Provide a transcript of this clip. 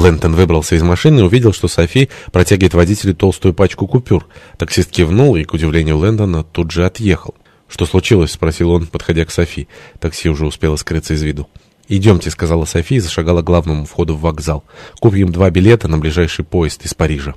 Лэнтон выбрался из машины и увидел, что Софи протягивает водителю толстую пачку купюр. Таксист кивнул и, к удивлению Лэндона, тут же отъехал. «Что случилось?» — спросил он, подходя к Софи. Такси уже успело скрыться из виду. «Идемте», — сказала Софи и зашагала к главному входу в вокзал. «Купим два билета на ближайший поезд из Парижа».